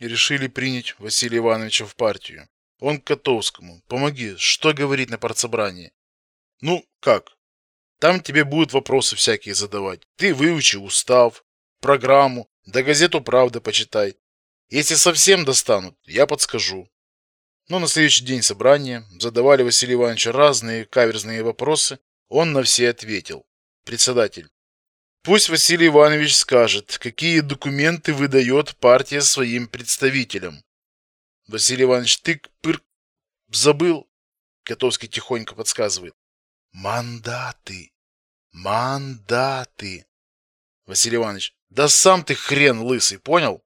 и решили принять Василия Ивановича в партию. Он к Котовскому. Помоги, что говорить на партсобрании? Ну, как? Там тебе будут вопросы всякие задавать. Ты выучи устав, программу, да газету «Правда» почитай. Если совсем достанут, я подскажу. Но на следующий день собрания задавали Василию Ивановичу разные каверзные вопросы. Он на все ответил. Председатель. Пусть Василий Иванович скажет, какие документы выдает партия своим представителям. Василий Иванович тык-пырк забыл. Котовский тихонько подсказывает. Мандаты. Мандаты. Василий Иванович. Да сам ты хрен лысый, понял?